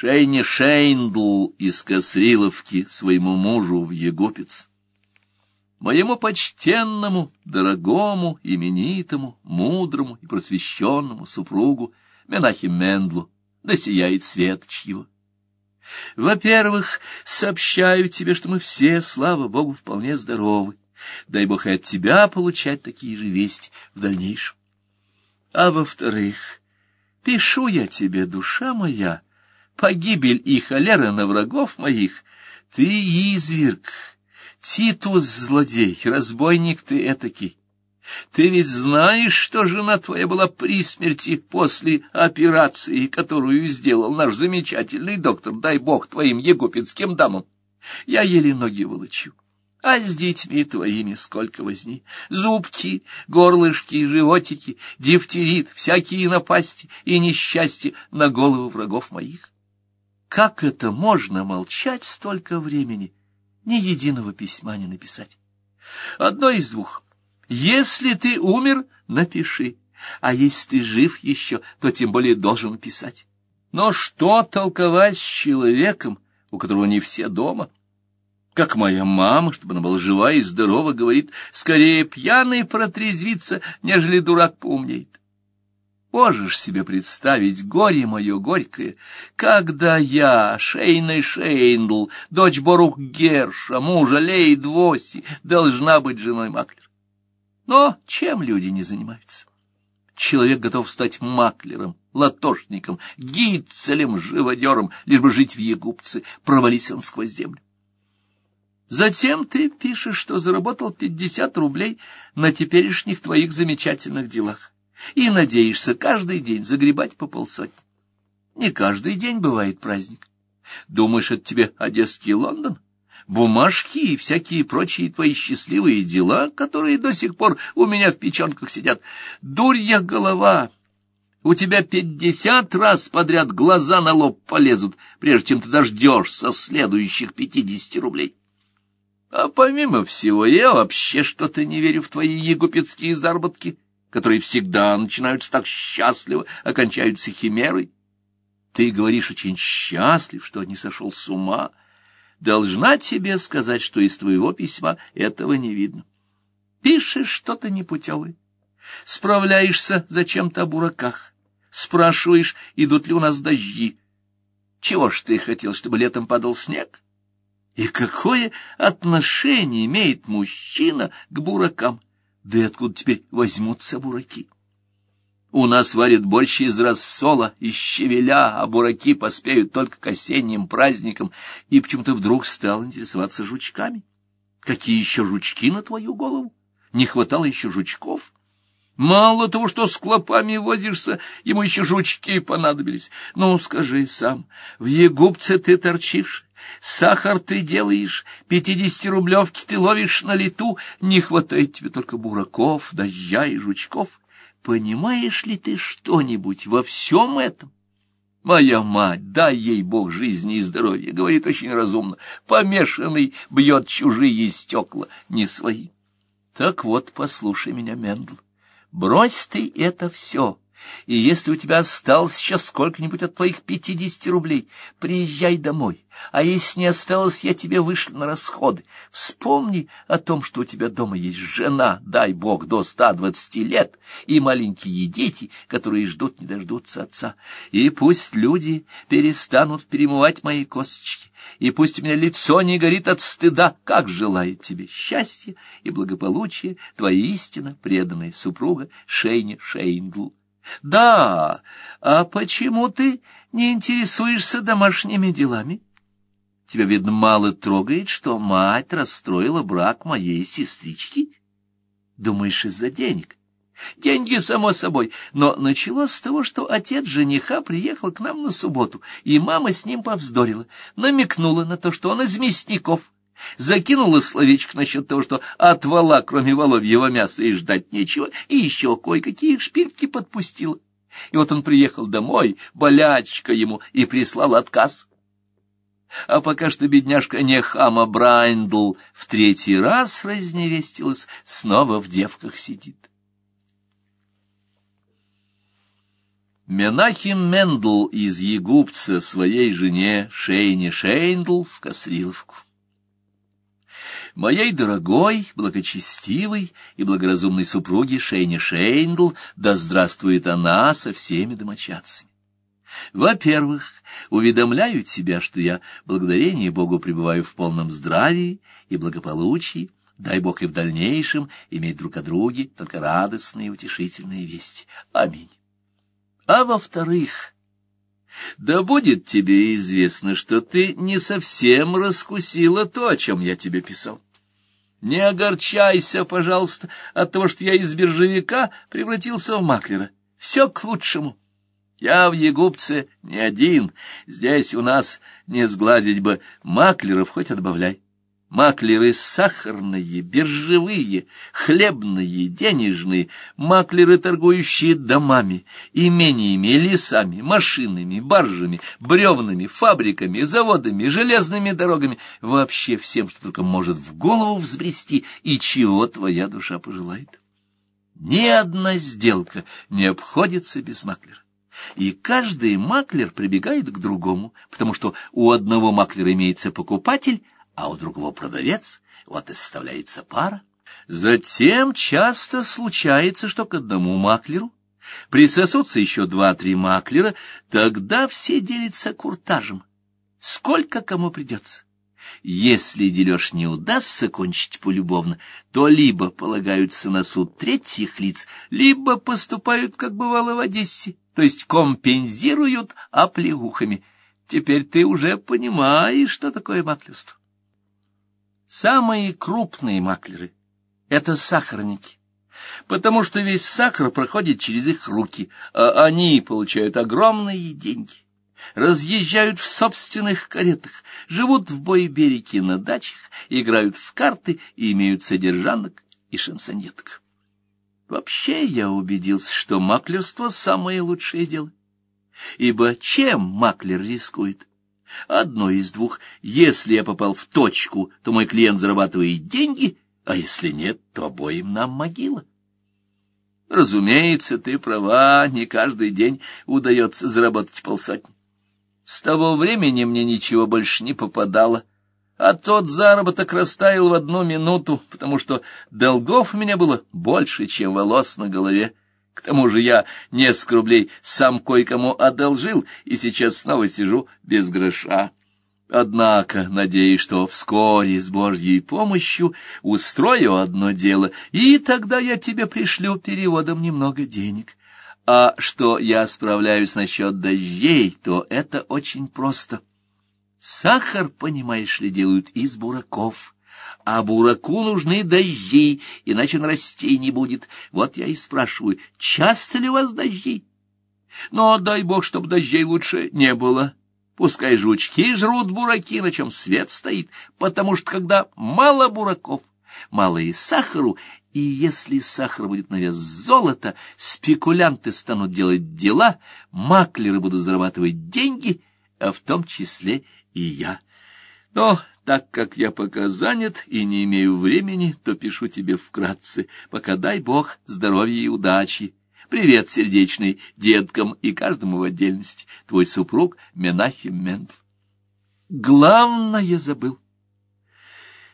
Шейни Шейндл из Косриловки своему мужу в Егупец. Моему почтенному, дорогому, именитому, мудрому и просвещенному супругу Менахе Мендлу, да сияет свет чьего. Во-первых, сообщаю тебе, что мы все, слава Богу, вполне здоровы. Дай Бог и от тебя получать такие же вести в дальнейшем. А во-вторых, пишу я тебе, душа моя, погибель и холера на врагов моих, ты изверг, Титус злодей, разбойник ты этакий. Ты ведь знаешь, что жена твоя была при смерти после операции, которую сделал наш замечательный доктор, дай бог твоим египетским дамам. Я еле ноги волочу. А с детьми твоими сколько возни. Зубки, горлышки, животики, дифтерит, всякие напасти и несчастья на голову врагов моих. Как это можно молчать столько времени, ни единого письма не написать? Одно из двух. Если ты умер, напиши, а если ты жив еще, то тем более должен писать. Но что толковать с человеком, у которого не все дома? — как моя мама, чтобы она была жива и здорова, говорит, скорее пьяный протрезвится, нежели дурак поумнеет. Можешь себе представить горе мое горькое, когда я, Шейна Шейндл, дочь Борух Герша, мужа Лейд Воси, должна быть женой маклер. Но чем люди не занимаются? Человек готов стать маклером, латошником, гицелем, живодером, лишь бы жить в Егупце, провались он сквозь землю. Затем ты пишешь, что заработал пятьдесят рублей на теперешних твоих замечательных делах и надеешься каждый день загребать по полсотни. Не каждый день бывает праздник. Думаешь, это тебе Одесский Лондон? Бумажки и всякие прочие твои счастливые дела, которые до сих пор у меня в печенках сидят. Дурья голова! У тебя пятьдесят раз подряд глаза на лоб полезут, прежде чем ты дождешься следующих пятидесяти рублей. А помимо всего, я вообще что-то не верю в твои егупетские заработки, которые всегда начинаются так счастливо, окончаются химерой. Ты говоришь очень счастлив, что не сошел с ума. Должна тебе сказать, что из твоего письма этого не видно. Пишешь что-то непутевое, справляешься зачем-то о бураках, спрашиваешь, идут ли у нас дожди. Чего ж ты хотел, чтобы летом падал снег? И какое отношение имеет мужчина к буракам? Да и откуда теперь возьмутся бураки? У нас варят борщ из рассола, из щавеля, а бураки поспеют только к осенним праздникам, и почему-то вдруг стал интересоваться жучками. Какие еще жучки на твою голову? Не хватало еще жучков? Мало того, что с клопами возишься, ему еще жучки понадобились. Ну, скажи сам, в Егупце ты торчишь, Сахар ты делаешь, пятидесятирублевки ты ловишь на лету, не хватает тебе только бураков, дождя и жучков. Понимаешь ли ты что-нибудь во всем этом? Моя мать, дай ей Бог жизни и здоровья, говорит очень разумно, помешанный бьет чужие стекла, не свои. Так вот, послушай меня, Мендл, брось ты это все, и если у тебя осталось еще сколько-нибудь от твоих пятидесяти рублей, приезжай домой. А если не осталось, я тебе вышлю на расходы. Вспомни о том, что у тебя дома есть жена, дай бог, до ста двадцати лет, и маленькие дети, которые ждут не дождутся отца. И пусть люди перестанут перемывать мои косточки, и пусть у меня лицо не горит от стыда, как желает тебе счастья и благополучия твоя истинно преданная супруга Шейни Шейндл. Да, а почему ты не интересуешься домашними делами? Тебя, видно, мало трогает, что мать расстроила брак моей сестрички? Думаешь, из-за денег? Деньги, само собой, но началось с того, что отец жениха приехал к нам на субботу, и мама с ним повздорила, намекнула на то, что он из мясников, закинула словечко насчет того, что от вала, кроме воловьего мяса, и ждать нечего, и еще кое-какие шпильки подпустила. И вот он приехал домой, болячка ему, и прислал отказ. А пока что бедняжка Нехама Брайндл в третий раз разневестилась, снова в девках сидит. Менахем Мендл из Егупца своей жене Шейне Шейндл в Касриловку. Моей дорогой, благочестивой и благоразумной супруге Шейне Шейндл, да здравствует она со всеми домочадцами. Во-первых, уведомляю тебя, что я, благодарение Богу, пребываю в полном здравии и благополучии, дай Бог и в дальнейшем иметь друг о друге только радостные и утешительные вести. Аминь. А во-вторых, да будет тебе известно, что ты не совсем раскусила то, о чем я тебе писал. Не огорчайся, пожалуйста, от того, что я из биржевика превратился в маклера. Все к лучшему. Я в Егупце не один, здесь у нас не сгладить бы маклеров хоть отбавляй. Маклеры сахарные, биржевые, хлебные, денежные, маклеры, торгующие домами, имениями, лесами, машинами, баржами, бревнами, фабриками, заводами, железными дорогами, вообще всем, что только может в голову взбрести и чего твоя душа пожелает. Ни одна сделка не обходится без маклера. И каждый маклер прибегает к другому, потому что у одного маклера имеется покупатель, а у другого продавец, вот и составляется пара. Затем часто случается, что к одному маклеру присосутся еще два-три маклера, тогда все делятся куртажем. Сколько кому придется. Если дележ не удастся кончить полюбовно, то либо полагаются на суд третьих лиц, либо поступают, как бывало в Одессе, то есть компенсируют оплеухами. Теперь ты уже понимаешь, что такое маклерство. Самые крупные маклеры — это сахарники, потому что весь сахар проходит через их руки, а они получают огромные деньги, разъезжают в собственных каретах, живут в бойбереке на дачах, играют в карты и имеют содержанок и шансонеток. Вообще я убедился, что маклерство — самое лучшее дело. Ибо чем маклер рискует? Одно из двух. Если я попал в точку, то мой клиент зарабатывает деньги, а если нет, то обоим нам могила. Разумеется, ты права, не каждый день удается заработать полсотни. С того времени мне ничего больше не попадало, а тот заработок растаял в одну минуту, потому что долгов у меня было больше, чем волос на голове. К тому же я несколько рублей сам кое-кому одолжил, и сейчас снова сижу без гроша. Однако, надеюсь, что вскоре с Божьей помощью устрою одно дело, и тогда я тебе пришлю переводом немного денег. А что я справляюсь насчет дождей, то это очень просто. Сахар, понимаешь ли, делают из бураков а бураку нужны дожди, иначе он расти не будет. Вот я и спрашиваю, часто ли у вас дожди? Но дай бог, чтобы дождей лучше не было. Пускай жучки жрут бураки, на чем свет стоит, потому что когда мало бураков, мало и сахару, и если сахар будет на вес золота, спекулянты станут делать дела, маклеры будут зарабатывать деньги, а в том числе и я. Но так как я пока занят и не имею времени, то пишу тебе вкратце, пока дай Бог здоровья и удачи. Привет сердечный деткам и каждому в отдельности. Твой супруг Менахим Мент. Главное забыл.